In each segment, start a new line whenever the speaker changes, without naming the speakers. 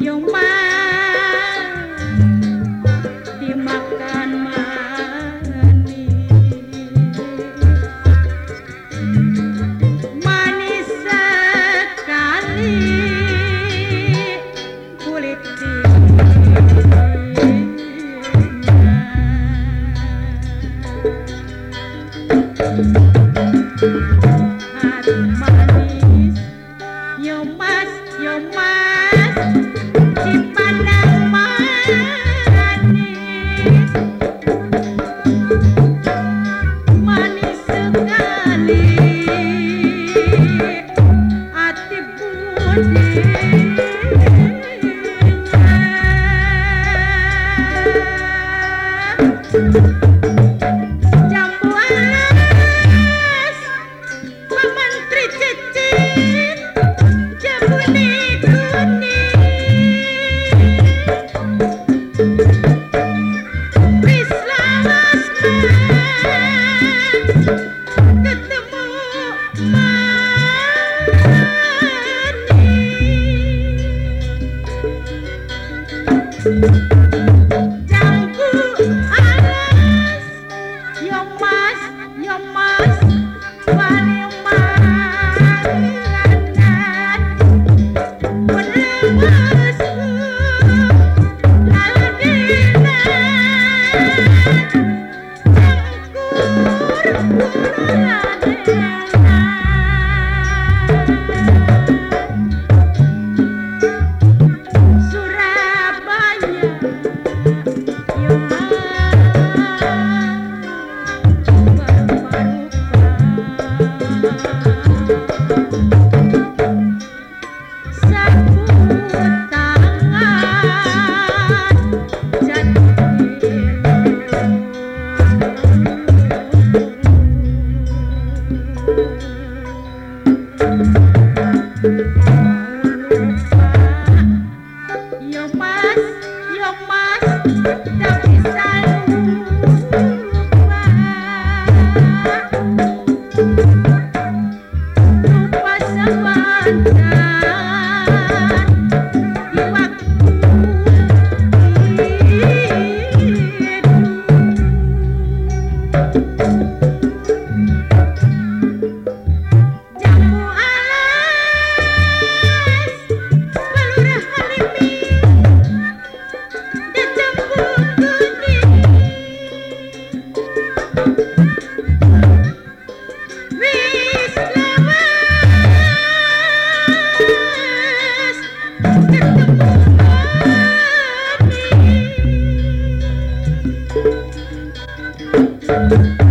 拥抱。Thank you. Mas yokman ngaman thank you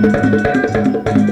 Thank you.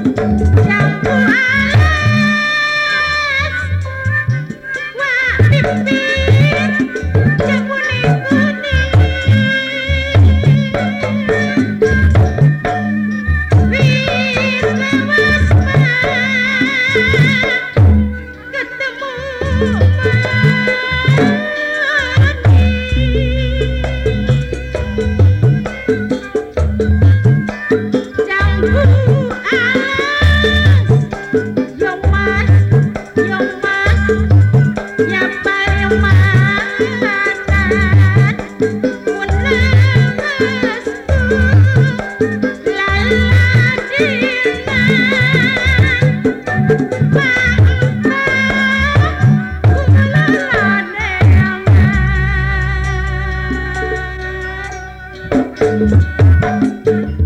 thank you